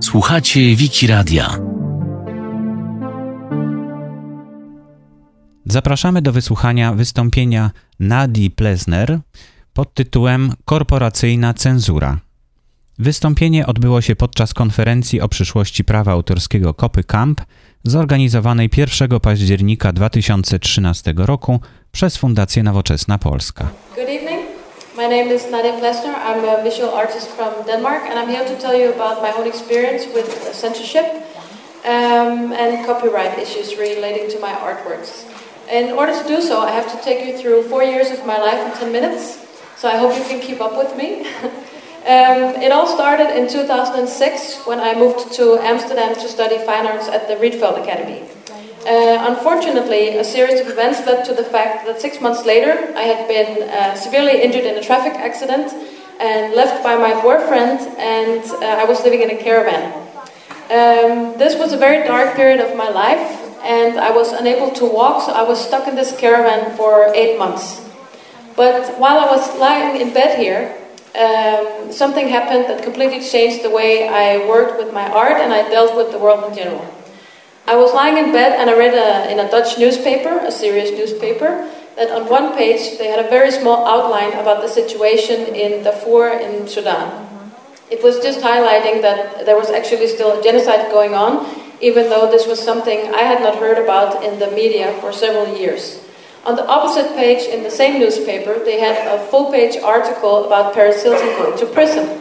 Słuchacie Wiki Radia. Zapraszamy do wysłuchania wystąpienia Nadi Plesner pod tytułem Korporacyjna cenzura. Wystąpienie odbyło się podczas konferencji o przyszłości prawa autorskiego Kopy Camp zorganizowanej 1 października 2013 roku przez Fundację Nowoczesna Polska. Good evening. My name is Nadia Plesner. I'm a visual artist from Denmark, and I'm here to tell you about my own experience with censorship um, and copyright issues relating to my artworks. In order to do so, I have to take you through four years of my life in 10 minutes, so I hope you can keep up with me. um, it all started in 2006 when I moved to Amsterdam to study fine arts at the Rietveld Academy. Uh, unfortunately, a series of events led to the fact that six months later, I had been uh, severely injured in a traffic accident and left by my boyfriend, and uh, I was living in a caravan. Um, this was a very dark period of my life, and I was unable to walk, so I was stuck in this caravan for eight months. But while I was lying in bed here, um, something happened that completely changed the way I worked with my art and I dealt with the world in general. I was lying in bed and I read a, in a Dutch newspaper, a serious newspaper, that on one page they had a very small outline about the situation in Darfur in Sudan. It was just highlighting that there was actually still a genocide going on, even though this was something I had not heard about in the media for several years. On the opposite page in the same newspaper, they had a full page article about Paris Hilton going to prison.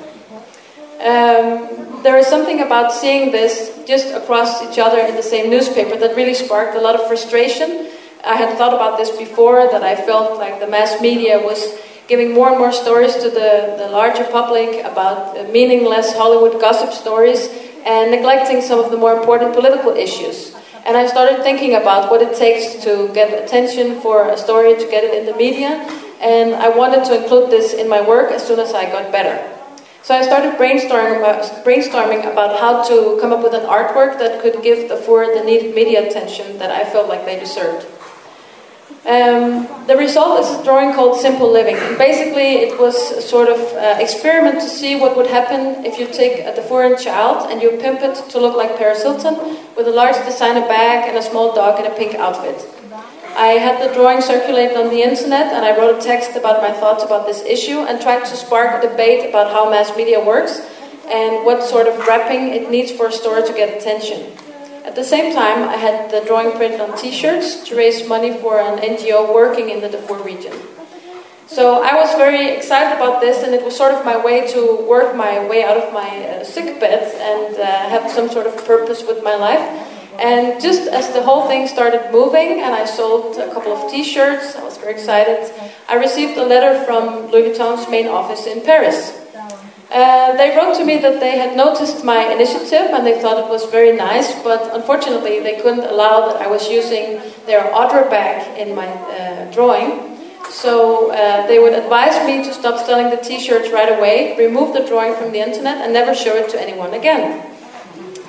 Um, there is something about seeing this just across each other in the same newspaper that really sparked a lot of frustration. I had thought about this before, that I felt like the mass media was giving more and more stories to the, the larger public about uh, meaningless Hollywood gossip stories and neglecting some of the more important political issues. And I started thinking about what it takes to get attention for a story, to get it in the media, and I wanted to include this in my work as soon as I got better. So I started brainstorming about, brainstorming about how to come up with an artwork that could give Darfur the needed media attention that I felt like they deserved. Um, the result is a drawing called Simple Living. And basically, it was a sort of uh, experiment to see what would happen if you take a foreign child and you pimp it to look like Paris Hilton with a large designer bag and a small dog in a pink outfit. I had the drawing circulate on the internet and I wrote a text about my thoughts about this issue and tried to spark a debate about how mass media works and what sort of wrapping it needs for a story to get attention. At the same time, I had the drawing printed on t shirts to raise money for an NGO working in the Darfur region. So I was very excited about this, and it was sort of my way to work my way out of my uh, sick bed and uh, have some sort of purpose with my life. And just as the whole thing started moving, and I sold a couple of t shirts, I was very excited, I received a letter from Louis Vuitton's main office in Paris. Uh, they wrote to me that they had noticed my initiative and they thought it was very nice, but unfortunately they couldn't allow that I was using their Audra bag in my uh, drawing. So uh, they would advise me to stop selling the t shirts right away, remove the drawing from the internet, and never show it to anyone again.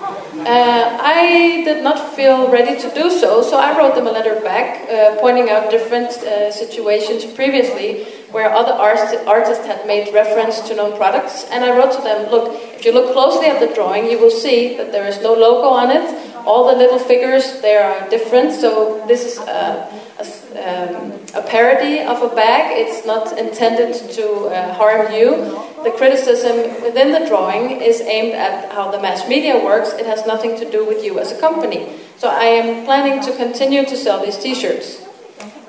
Uh, I did not feel ready to do so, so I wrote them a letter back uh, pointing out different uh, situations previously where other artists, artists had made reference to known products. And I wrote to them, look, if you look closely at the drawing, you will see that there is no logo on it. All the little figures, they are different. So this is a, a, um, a parody of a bag. It's not intended to uh, harm you. The criticism within the drawing is aimed at how the mass media works. It has nothing to do with you as a company. So I am planning to continue to sell these t-shirts.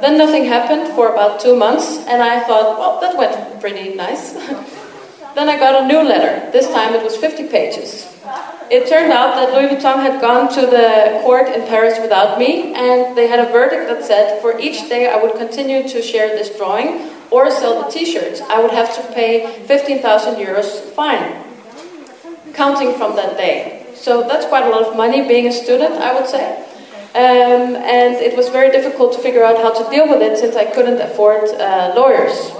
Then nothing happened for about two months, and I thought, well, that went pretty nice. then I got a new letter. This time it was 50 pages. It turned out that Louis Vuitton had gone to the court in Paris without me, and they had a verdict that said for each day I would continue to share this drawing or sell the t shirts, I would have to pay 15,000 euros fine, counting from that day. So that's quite a lot of money being a student, I would say. Um, and it was very difficult to figure out how to deal with it since I couldn't afford uh, lawyers.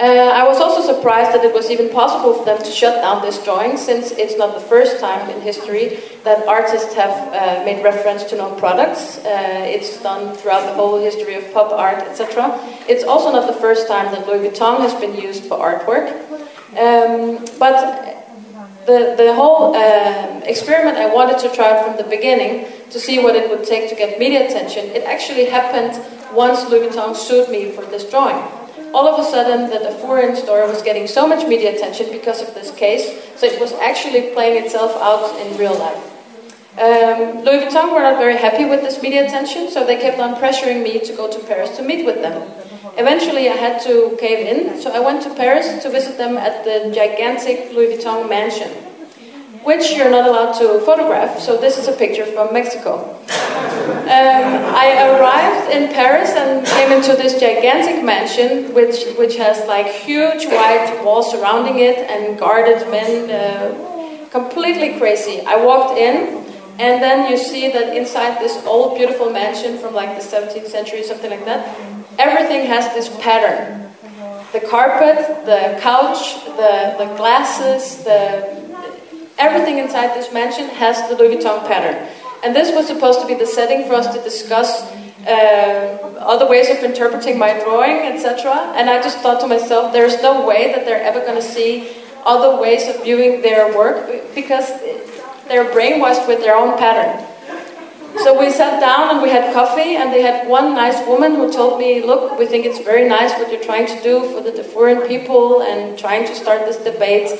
Uh, I was also surprised that it was even possible for them to shut down this drawing, since it's not the first time in history that artists have uh, made reference to known products. Uh, it's done throughout the whole history of pop art, etc. It's also not the first time that Louis Vuitton has been used for artwork. Um, but the, the whole um, experiment, I wanted to try from the beginning to see what it would take to get media attention. It actually happened once Louis Vuitton sued me for this drawing. All of a sudden, that the foreign store was getting so much media attention because of this case, so it was actually playing itself out in real life. Um, Louis Vuitton were not very happy with this media attention, so they kept on pressuring me to go to Paris to meet with them. Eventually, I had to cave in, so I went to Paris to visit them at the gigantic Louis Vuitton mansion, which you're not allowed to photograph, so this is a picture from Mexico. Um, I arrived in Paris and came into this gigantic mansion, which, which has like huge white walls surrounding it and guarded men, uh, completely crazy. I walked in, and then you see that inside this old, beautiful mansion from like the 17th century, something like that, everything has this pattern. The carpet, the couch, the, the glasses, the everything inside this mansion has the Louis Vuitton pattern. And this was supposed to be the setting for us to discuss uh, other ways of interpreting my drawing, etc. And I just thought to myself, there's no way that they're ever going to see other ways of viewing their work because they're brainwashed with their own pattern. So we sat down and we had coffee, and they had one nice woman who told me, Look, we think it's very nice what you're trying to do for the Darfurian people and trying to start this debate.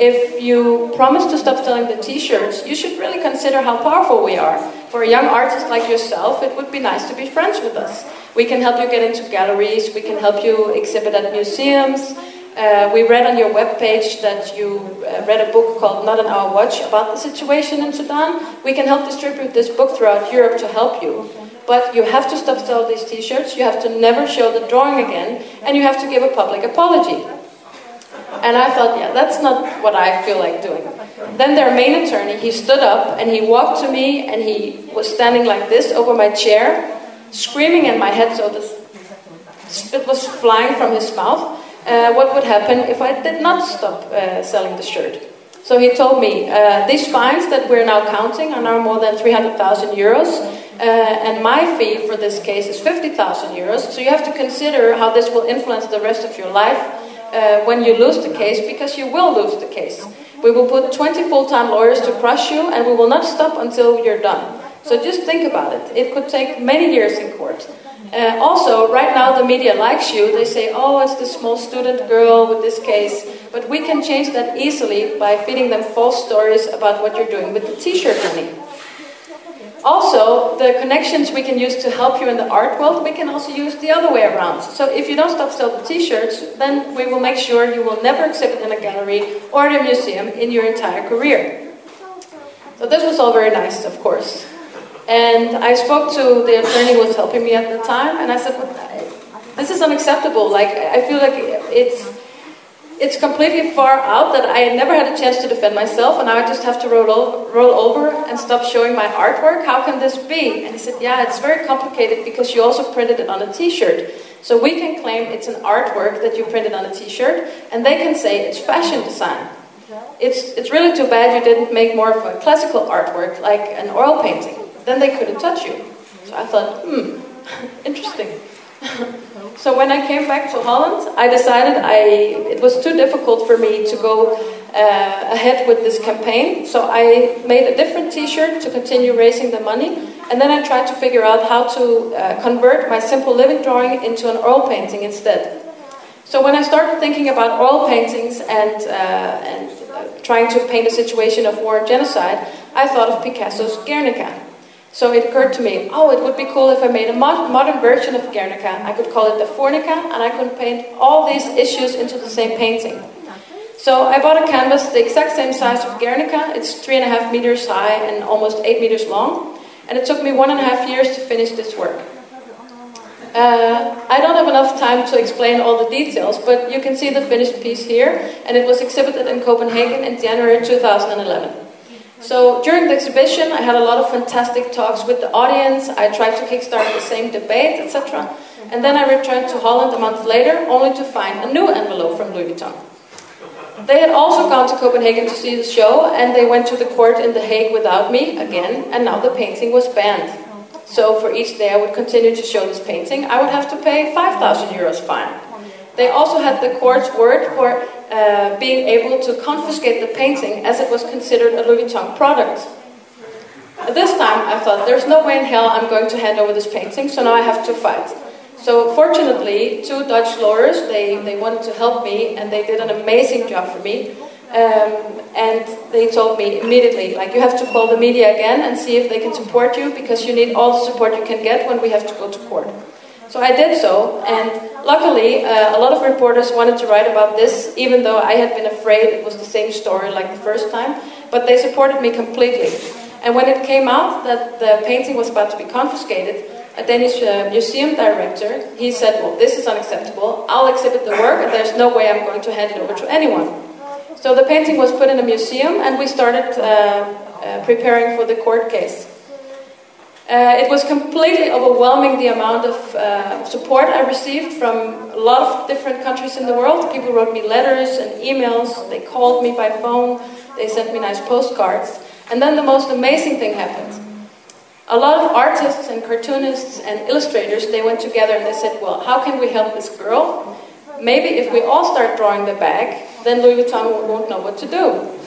If you promise to stop selling the t shirts, you should really consider how powerful we are. For a young artist like yourself, it would be nice to be friends with us. We can help you get into galleries, we can help you exhibit at museums. Uh, we read on your webpage that you uh, read a book called Not on Our Watch about the situation in Sudan. We can help distribute this book throughout Europe to help you. But you have to stop selling these t shirts, you have to never show the drawing again, and you have to give a public apology. And I thought, yeah, that's not what I feel like doing. Then their main attorney, he stood up and he walked to me and he was standing like this over my chair, screaming in my head so the spit was flying from his mouth uh, what would happen if I did not stop uh, selling the shirt. So he told me, uh, these fines that we're now counting are now more than 300,000 euros, uh, and my fee for this case is 50,000 euros. So you have to consider how this will influence the rest of your life uh, when you lose the case, because you will lose the case. We will put 20 full time lawyers to crush you, and we will not stop until you're done. So just think about it. It could take many years in court. Uh, also, right now the media likes you. They say, oh, it's the small student girl with this case. But we can change that easily by feeding them false stories about what you're doing with the t shirt money. Also, the connections we can use to help you in the art world, we can also use the other way around. So if you don't stop selling t-shirts, then we will make sure you will never exhibit in a gallery or in a museum in your entire career. So this was all very nice, of course. And I spoke to the attorney who was helping me at the time, and I said, "This is unacceptable. Like, I feel like it's it's completely far out that I never had a chance to defend myself, and now I just have to roll over, roll over and stop showing my artwork. How can this be?" And he said, "Yeah, it's very complicated because you also printed it on a T-shirt." So we can claim it's an artwork that you printed on a t-shirt, and they can say it's fashion design. It's, it's really too bad you didn't make more of a classical artwork, like an oil painting then they couldn't touch you. So I thought, hmm, interesting. So when I came back to Holland, I decided I it was too difficult for me to go uh, ahead with this campaign. So I made a different T-shirt to continue raising the money, and then I tried to figure out how to uh, convert my simple living drawing into an oil painting instead. So when I started thinking about oil paintings and uh, and trying to paint a situation of war and genocide, I thought of Picasso's Guernica. So it occurred to me, oh, it would be cool if I made a modern version of Guernica. I could call it Darfurnica, and I could paint all these issues into the same painting. So I bought a canvas the exact same size of Guernica. It's three and a half meters high and almost eight meters long. And it took me one and a half years to finish this work. Uh, I don't have enough time to explain all the details, but you can see the finished piece here, and it was exhibited in Copenhagen in January 2011. So during the exhibition, I had a lot of fantastic talks with the audience. I tried to kickstart the same debate, etc. And then I returned to Holland a month later, only to find a new envelope from Louis Vuitton. They had also gone to Copenhagen to see the show, and they went to the court in The Hague without me again, and now the painting was banned. So for each day I would continue to show this painting, I would have to pay 5,000 euros fine. They also had the court's word for uh, being able to confiscate the painting as it was considered a Louis Vuitton product. At this time, I thought, there's no way in hell I'm going to hand over this painting, so now I have to fight. So fortunately, two Dutch lawyers, they, they wanted to help me, and they did an amazing job for me. Um, and they told me immediately, like, you have to call the media again and see if they can support you, because you need all the support you can get when we have to go to court. So I did so, and luckily, uh, a lot of reporters wanted to write about this, even though I had been afraid it was the same story like the first time, but they supported me completely. And when it came out that the painting was about to be confiscated, a Danish uh, museum director, he said, well, this is unacceptable. I'll exhibit the work, and there's no way I'm going to hand it over to anyone. So the painting was put in a museum, and we started uh, uh, preparing for the court case. Uh, it was completely overwhelming the amount of uh, support I received from a lot of different countries in the world. People wrote me letters and emails, they called me by phone, they sent me nice postcards. And then the most amazing thing happened. A lot of artists and cartoonists and illustrators, they went together and they said, well, how can we help this girl? Maybe if we all start drawing the bag, then Louis Vuitton won't know what to do.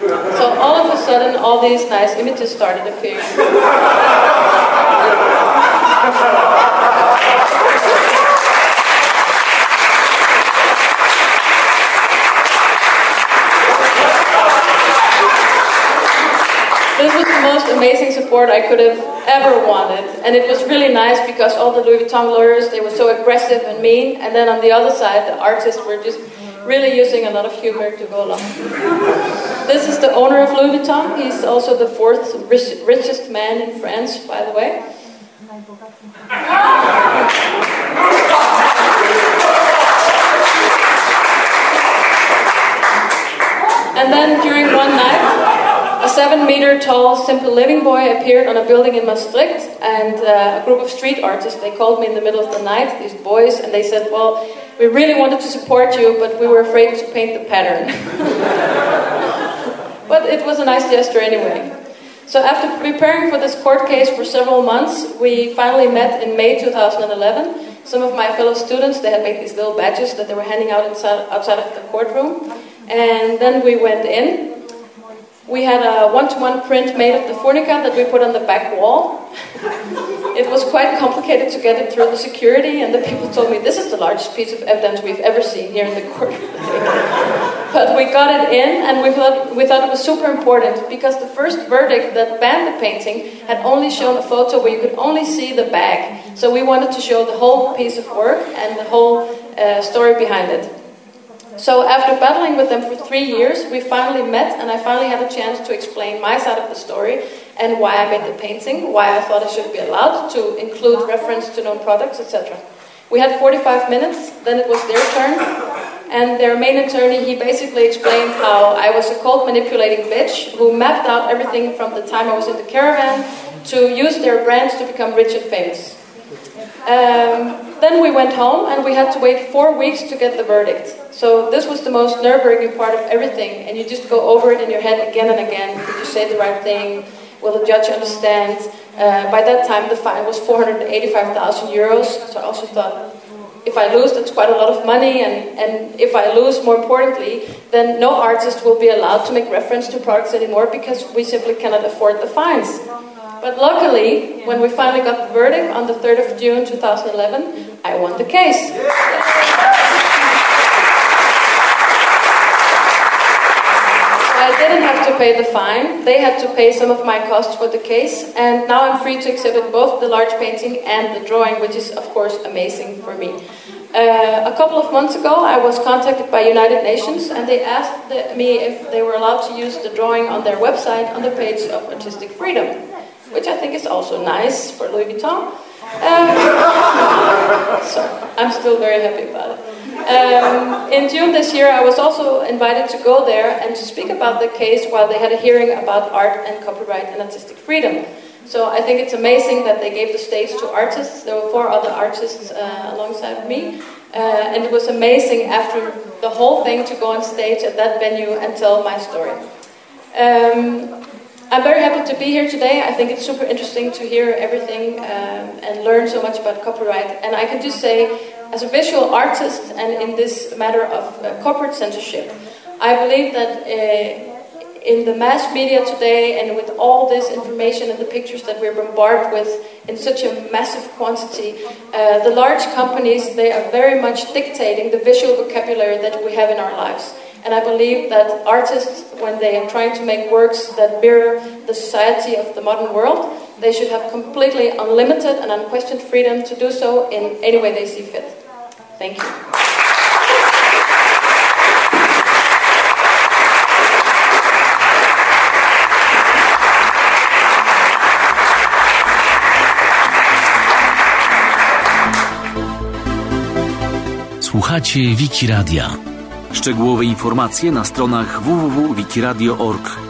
So all of a sudden, all these nice images started appearing. This was the most amazing support I could have ever wanted. And it was really nice because all the Louis Vuitton lawyers, they were so aggressive and mean. And then on the other side, the artists were just really using a lot of humor to go along. This is the owner of Louis Vuitton. He's also the fourth rich, richest man in France, by the way. And then during one night, a seven meter tall simple living boy appeared on a building in Maastricht, and uh, a group of street artists they called me in the middle of the night, these boys, and they said, Well, we really wanted to support you, but we were afraid to paint the pattern. but it was a nice gesture anyway. So after preparing for this court case for several months, we finally met in May 2011. Some of my fellow students, they had made these little badges that they were handing out inside, outside of the courtroom. And then we went in. We had a one-to-one print made of Darfurnica that we put on the back wall. it was quite complicated to get it through the security, and the people told me this is the largest piece of evidence we've ever seen here in the court. but we got it in, and we thought, we thought it was super important because the first verdict that banned the painting had only shown a photo where you could only see the bag. So we wanted to show the whole piece of work and the whole uh, story behind it. So after battling with them for three years, we finally met, and I finally had a chance to explain my side of the story and why I made the painting, why I thought it should be allowed to include reference to known products, etc. We had 45 minutes, then it was their turn, and their main attorney, he basically explained how I was a cold manipulating bitch who mapped out everything from the time I was in the caravan to use their brands to become rich and famous. Um, then we went home and we had to wait four weeks to get the verdict. So this was the most nerve-wracking part of everything, and you just go over it in your head again and again. Did you say the right thing? Will the judge understand? Uh, by that time, the fine was 485,000 euros. So I also thought, if I lose, that's quite a lot of money. And, and if I lose, more importantly, then no artist will be allowed to make reference to products anymore because we simply cannot afford the fines. But luckily, when we finally got the verdict on the 3rd of June 2011, I won the case. I didn't have to pay the fine. They had to pay some of my costs for the case, and now I'm free to exhibit both the large painting and the drawing, which is, of course, amazing for me. Uh, a couple of months ago, I was contacted by United Nations, and they asked the, me if they were allowed to use the drawing on their website on the page of Artistic Freedom, which I think is also nice for Louis Vuitton. Um, so I'm still very happy about it. Um, in June this year, I was also invited to go there and to speak about the case while they had a hearing about art and copyright and artistic freedom. So I think it's amazing that they gave the stage to artists. There were four other artists uh, alongside me. Uh, and it was amazing after the whole thing to go on stage at that venue and tell my story. Um, I'm very happy to be here today. I think it's super interesting to hear everything um, and learn so much about copyright. And I can just say as a visual artist and in this matter of uh, corporate censorship, I believe that uh, in the mass media today and with all this information and the pictures that we're bombarded with in such a massive quantity, uh, the large companies, they are very much dictating the visual vocabulary that we have in our lives. And I believe that artists, when they are trying to make works that mirror the society of the modern world, they should have completely unlimited and unquestioned freedom to do so in any way they see fit. Thank you. Słuchacie Wiki Radia. Szczegółowe informacje na stronach www.wikiradio.org.